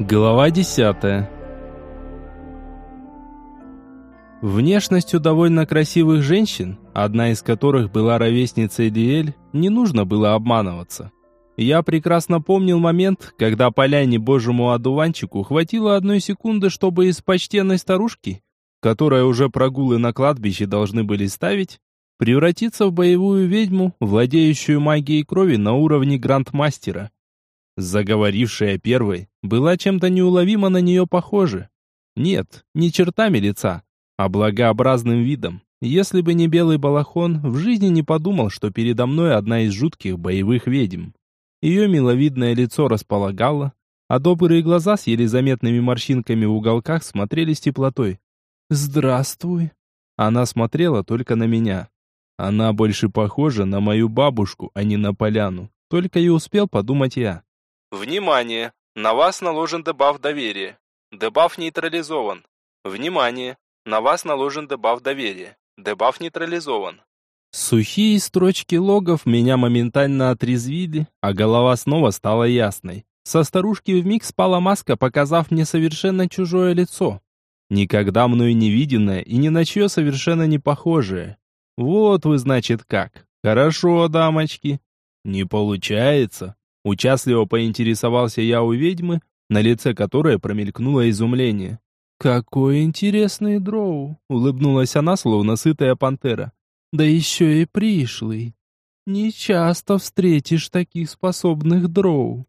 Глава 10. Внешностью довольно красивых женщин, одна из которых была ровесницей Диэль, не нужно было обманываться. Я прекрасно помнил момент, когда поляне божьему одуванчику хватило одной секунды, чтобы из почтенной старушки, которая уже прогулы на кладбище должны были ставить, превратиться в боевую ведьму, владеющую магией крови на уровне грандмастера. Заговорившая первой была чем-то неуловимо на нее похожа. Нет, не чертами лица, а благообразным видом. Если бы не белый балахон, в жизни не подумал, что передо мной одна из жутких боевых ведьм. Ее миловидное лицо располагало, а добрые глаза с еле заметными морщинками в уголках смотрели с теплотой. «Здравствуй!» Она смотрела только на меня. Она больше похожа на мою бабушку, а не на поляну. Только и успел подумать я. Внимание! На вас наложен дебаф доверия. Дебаф нейтрализован. Внимание! На вас наложен дебаф доверия. Дебаф нейтрализован. Сухие строчки логов меня моментально отрезвили, а голова снова стала ясной. Со старушки вмиг спала маска, показав мне совершенно чужое лицо. Никогда мною не виденное и ни на чье совершенно не похожее. Вот вы, значит, как. Хорошо, дамочки. Не получается. Участливо поинтересовался я у ведьмы, на лице которой промелькнуло изумление. «Какой интересный дроу!» — улыбнулась она, словно сытая пантера. «Да еще и пришлый. Не часто встретишь таких способных дроу».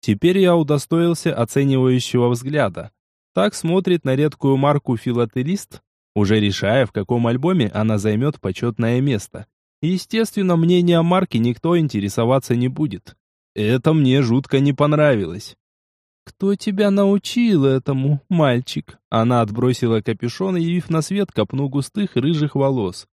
Теперь я удостоился оценивающего взгляда. Так смотрит на редкую марку филателист, уже решая, в каком альбоме она займет почетное место. Естественно, мнение о марке никто интересоваться не будет. Это мне жутко не понравилось. «Кто тебя научил этому, мальчик?» Она отбросила капюшон, явив на свет копну густых рыжих волос.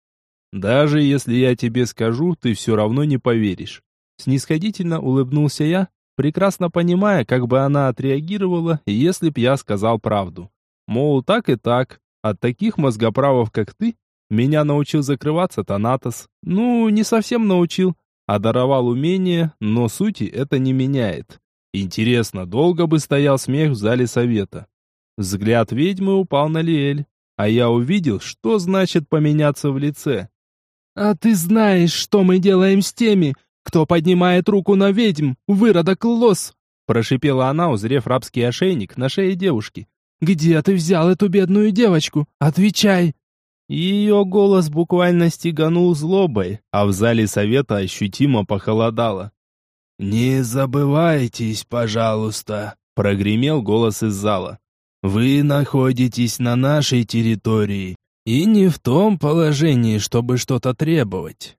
«Даже если я тебе скажу, ты все равно не поверишь». Снисходительно улыбнулся я, прекрасно понимая, как бы она отреагировала, если б я сказал правду. Мол, так и так, от таких мозгоправов, как ты, меня научил закрываться Танатос. Ну, не совсем научил, а даровал умение, но сути это не меняет. Интересно, долго бы стоял смех в зале совета. Взгляд ведьмы упал на Лиэль, а я увидел, что значит поменяться в лице. «А ты знаешь, что мы делаем с теми, кто поднимает руку на ведьм, выродок лос!» Прошипела она, узрев рабский ошейник на шее девушки. «Где ты взял эту бедную девочку? Отвечай!» Ее голос буквально стеганул злобой, а в зале совета ощутимо похолодало. «Не забывайтесь, пожалуйста», — прогремел голос из зала. «Вы находитесь на нашей территории и не в том положении, чтобы что-то требовать».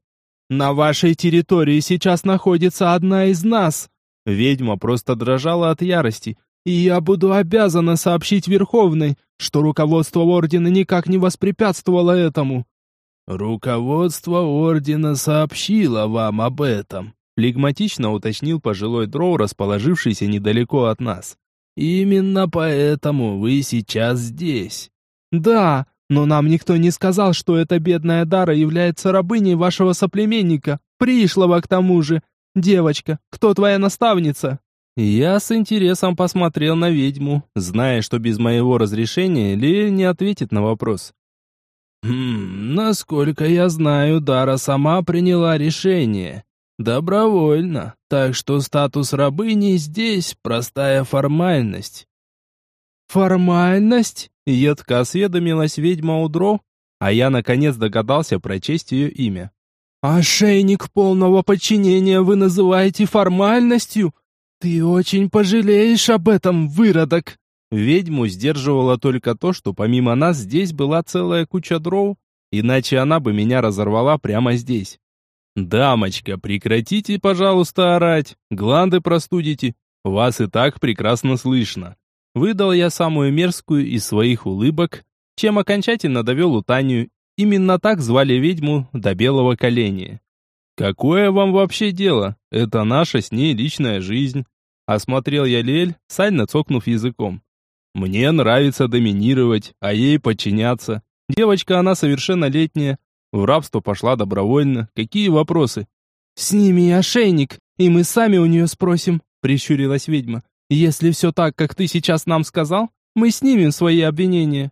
«На вашей территории сейчас находится одна из нас!» Ведьма просто дрожала от ярости. «И я буду обязана сообщить Верховной, что руководство Ордена никак не воспрепятствовало этому». «Руководство Ордена сообщило вам об этом», флегматично уточнил пожилой дроу, расположившийся недалеко от нас. «Именно поэтому вы сейчас здесь». «Да, но нам никто не сказал, что эта бедная Дара является рабыней вашего соплеменника, пришлого к тому же. Девочка, кто твоя наставница?» Я с интересом посмотрел на ведьму, зная, что без моего разрешения Лиэль не ответит на вопрос. «Хм, насколько я знаю, Дара сама приняла решение. Добровольно, так что статус рабыни здесь простая формальность». «Формальность?» — едко осведомилась ведьма Удро, а я наконец догадался прочесть ее имя. «Ошейник полного подчинения вы называете формальностью? «Ты очень пожалеешь об этом, выродок!» Ведьму сдерживало только то, что помимо нас здесь была целая куча дров, иначе она бы меня разорвала прямо здесь. «Дамочка, прекратите, пожалуйста, орать, гланды простудите, вас и так прекрасно слышно». Выдал я самую мерзкую из своих улыбок, чем окончательно довел Утанию. Именно так звали ведьму до белого коленя. «Какое вам вообще дело? Это наша с ней личная жизнь. Осмотрел я Лель, сально цокнув языком. Мне нравится доминировать, а ей подчиняться. Девочка она совершеннолетняя. В рабство пошла добровольно. Какие вопросы? «Сними ошейник, и мы сами у нее спросим», — прищурилась ведьма. Если все так, как ты сейчас нам сказал, мы снимем свои обвинения».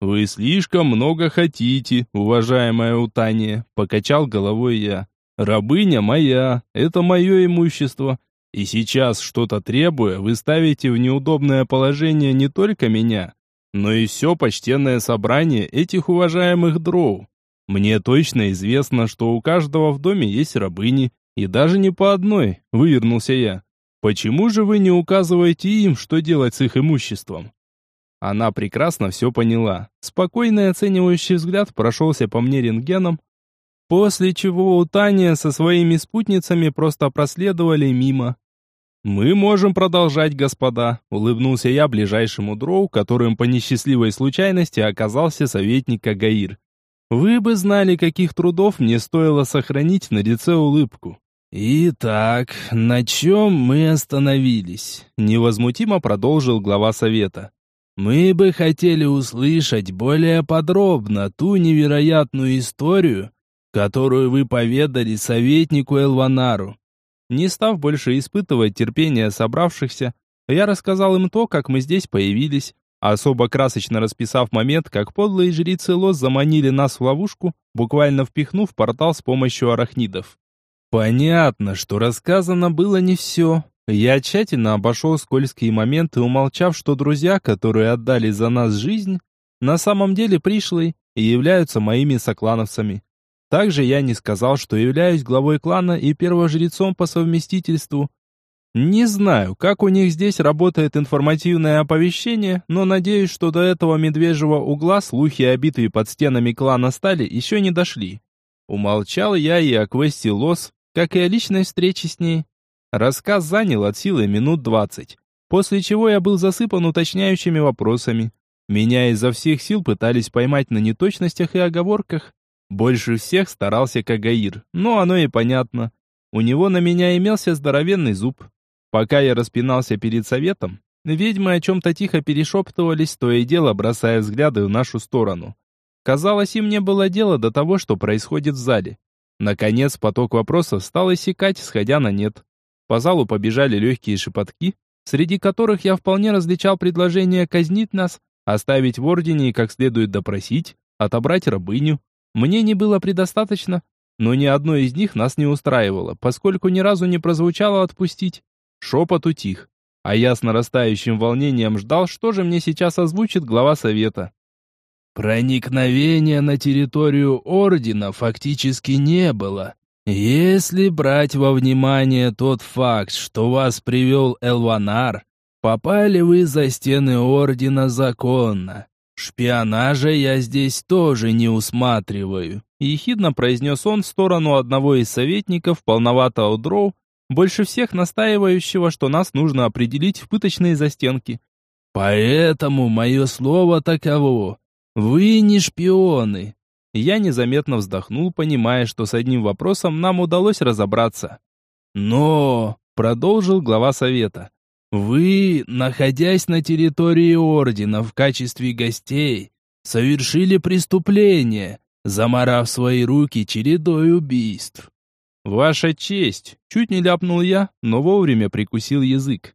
«Вы слишком много хотите, уважаемая Утания», — покачал головой я. «Рабыня моя, это мое имущество, и сейчас, что-то требуя, вы ставите в неудобное положение не только меня, но и все почтенное собрание этих уважаемых дроу. Мне точно известно, что у каждого в доме есть рабыни, и даже не по одной, вывернулся я. Почему же вы не указываете им, что делать с их имуществом? Она прекрасно все поняла. Спокойный оценивающий взгляд прошелся по мне рентгеном, после чего у Тани со своими спутницами просто проследовали мимо. «Мы можем продолжать, господа», — улыбнулся я ближайшему дроу, которым по несчастливой случайности оказался советник Агаир. «Вы бы знали, каких трудов мне стоило сохранить на лице улыбку». «Итак, на чем мы остановились?» — невозмутимо продолжил глава совета. Мы бы хотели услышать более подробно ту невероятную историю, которую вы поведали советнику Элванару. Не став больше испытывать терпение собравшихся, я рассказал им то, как мы здесь появились, особо красочно расписав момент, как подлые жрицы Лос заманили нас в ловушку, буквально впихнув портал с помощью арахнидов. Понятно, что рассказано было не все, я тщательно обошел скользкие моменты, умолчав, что друзья, которые отдали за нас жизнь, на самом деле пришлые и являются моими соклановцами. Также я не сказал, что являюсь главой клана и первожрецом по совместительству. Не знаю, как у них здесь работает информативное оповещение, но надеюсь, что до этого медвежьего угла слухи о битве под стенами клана Стали еще не дошли. Умолчал я и о квесте Лос, как и о личной встрече с ней. Рассказ занял от силы минут двадцать, после чего я был засыпан уточняющими вопросами. Меня изо всех сил пытались поймать на неточностях и оговорках. Больше всех старался Кагаир, но оно и понятно. У него на меня имелся здоровенный зуб. Пока я распинался перед советом, ведьмы о чем-то тихо перешептывались, то и дело бросая взгляды в нашу сторону. Казалось, им не было дела до того, что происходит в зале. Наконец, поток вопросов стал иссякать, сходя на нет. По залу побежали легкие шепотки, среди которых я вполне различал предложение казнить нас, оставить в ордене и как следует допросить, отобрать рабыню. Мне не было предостаточно, но ни одно из них нас не устраивало, поскольку ни разу не прозвучало отпустить. Шепот утих, а я с нарастающим волнением ждал, что же мне сейчас озвучит глава совета. Проникновения на территорию ордена фактически не было, если брать во внимание тот факт, что вас привел Элванар, попали вы за стены Ордена законно. Шпионажа я здесь тоже не усматриваю. Ехидно произнес он в сторону одного из советников, полноватого дроу, больше всех настаивающего, что нас нужно определить в пыточные застенки. Поэтому мое слово таково. Вы не шпионы, я незаметно вздохнул, понимая, что с одним вопросом нам удалось разобраться. «Но», — продолжил глава совета, — «вы, находясь на территории Ордена в качестве гостей, совершили преступление, заморав свои руки чередой убийств». «Ваша честь!» — чуть не ляпнул я, но вовремя прикусил язык.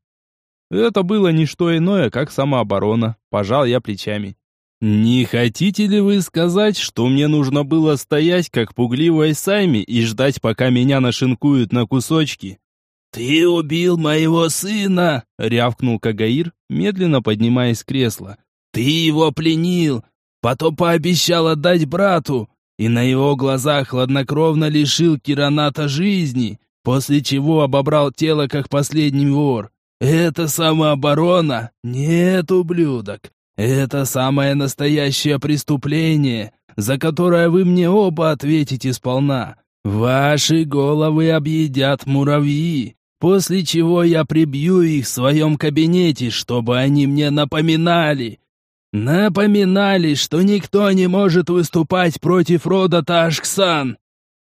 Это было не что иное, как самооборона, пожал я плечами. «Не хотите ли вы сказать, что мне нужно было стоять, как пугливой Сайми, и ждать, пока меня нашинкуют на кусочки?» «Ты убил моего сына!» — рявкнул Кагаир, медленно поднимаясь с кресла. «Ты его пленил, потом пообещал отдать брату, и на его глазах хладнокровно лишил Кираната жизни, после чего обобрал тело, как последний вор. Это самооборона? Нет, ублюдок, это самое настоящее преступление, за которое вы мне оба ответите сполна. Ваши головы объедят муравьи, после чего я прибью их в своем кабинете, чтобы они мне напоминали. Напоминали, что никто не может выступать против рода Ташксан.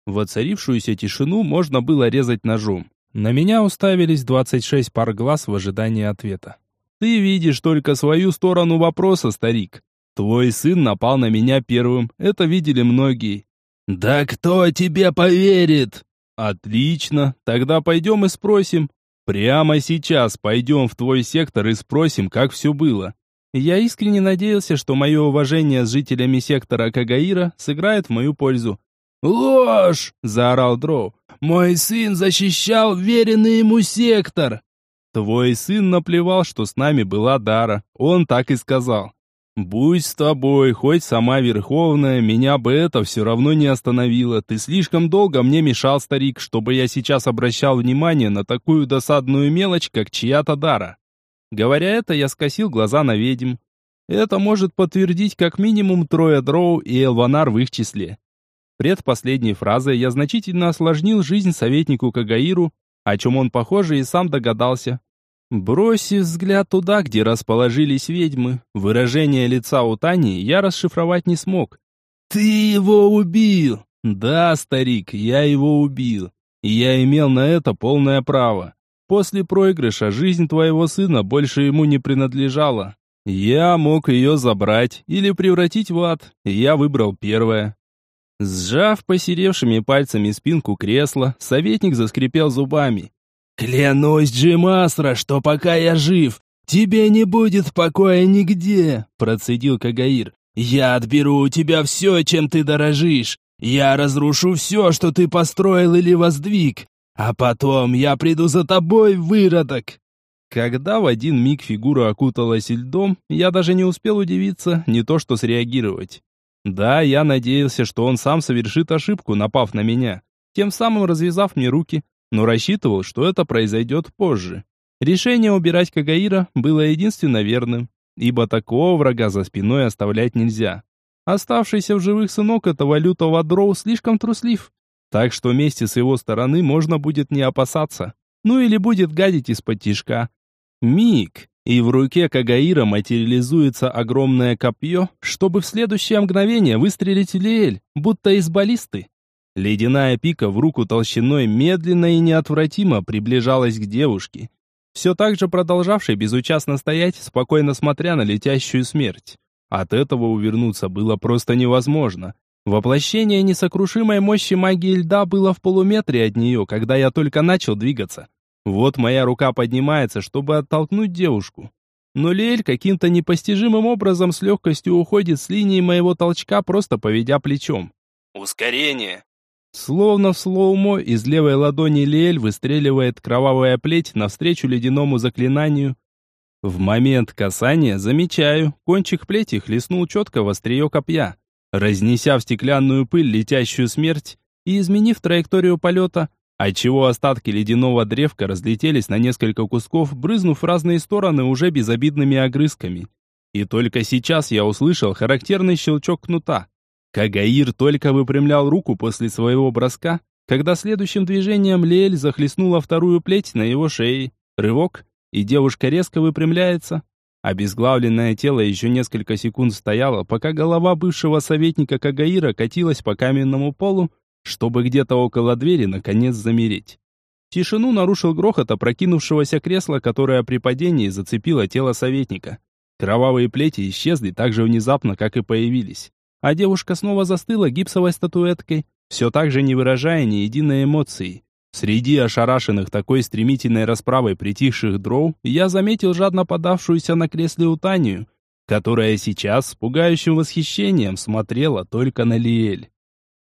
Воцарившуюся тишину можно было резать ножом. На меня уставились двадцать шесть пар глаз в ожидании ответа. Ты видишь только свою сторону вопроса, старик. Твой сын напал на меня первым, это видели многие. Да кто тебе поверит? Отлично, тогда пойдем и спросим. Прямо сейчас пойдем в твой сектор и спросим, как все было. Я искренне надеялся, что мое уважение с жителями сектора Кагаира сыграет в мою пользу. «Ложь!» – заорал Дроу. «Мой сын защищал веренный ему сектор!» Твой сын наплевал, что с нами была Дара. Он так и сказал. Будь с тобой, хоть сама Верховная, меня бы это все равно не остановило. Ты слишком долго мне мешал, старик, чтобы я сейчас обращал внимание на такую досадную мелочь, как чья-то Дара. Говоря это, я скосил глаза на ведьм. Это может подтвердить как минимум трое дроу и Элванар в их числе. Предпоследней фразой я значительно осложнил жизнь советнику Кагаиру, о чем он, похоже, и сам догадался. Бросив взгляд туда, где расположились ведьмы, выражение лица у Тани я расшифровать не смог. «Ты его убил!» «Да, старик, я его убил. И я имел на это полное право. После проигрыша жизнь твоего сына больше ему не принадлежала. Я мог ее забрать или превратить в ад, я выбрал первое. Сжав посеревшими пальцами спинку кресла, советник заскрипел зубами. «Клянусь, Джимасра, что пока я жив, тебе не будет покоя нигде», процедил Кагаир. «Я отберу у тебя все, чем ты дорожишь. Я разрушу все, что ты построил или воздвиг. А потом я приду за тобой, выродок!» Когда в один миг фигура окуталась льдом, я даже не успел удивиться, не то что среагировать. Да, я надеялся, что он сам совершит ошибку, напав на меня, тем самым развязав мне руки, но рассчитывал, что это произойдет позже. Решение убирать Кагаира было единственно верным, ибо такого врага за спиной оставлять нельзя. Оставшийся в живых сынок этого лютого дроу слишком труслив, так что вместе с его стороны можно будет не опасаться, ну или будет гадить из-под тишка. Миг, и в руке Кагаира материализуется огромное копье, чтобы в следующее мгновение выстрелить Лиэль, будто из баллисты. Ледяная пика в руку толщиной медленно и неотвратимо приближалась к девушке, все так же продолжавшей безучастно стоять, спокойно смотря на летящую смерть. От этого увернуться было просто невозможно. Воплощение несокрушимой мощи магии льда было в полуметре от нее, когда я только начал двигаться. Вот моя рука поднимается, чтобы оттолкнуть девушку. Но Лиэль каким-то непостижимым образом с легкостью уходит с линии моего толчка, просто поведя плечом. «Ускорение!» Словно в слоумо из левой ладони Лиэль выстреливает кровавая плеть навстречу ледяному заклинанию. В момент касания замечаю, кончик плети хлестнул четко в острие копья, разнеся в стеклянную пыль летящую смерть и изменив траекторию полета, отчего остатки ледяного древка разлетелись на несколько кусков, брызнув в разные стороны уже безобидными огрызками. И только сейчас я услышал характерный щелчок кнута. Кагаир только выпрямлял руку после своего броска, когда следующим движением Лель захлестнула вторую плеть на его шее. Рывок, и девушка резко выпрямляется. Обезглавленное тело еще несколько секунд стояло, пока голова бывшего советника Кагаира катилась по каменному полу, чтобы где-то около двери наконец замереть. Тишину нарушил грохот опрокинувшегося кресла, которое при падении зацепило тело советника. Кровавые плети исчезли так же внезапно, как и появились. А девушка снова застыла гипсовой статуэткой, все так же не выражая ни единой эмоции. Среди ошарашенных такой стремительной расправой притихших дроу я заметил жадно подавшуюся на кресле Утанию, которая сейчас с пугающим восхищением смотрела только на Лиэль.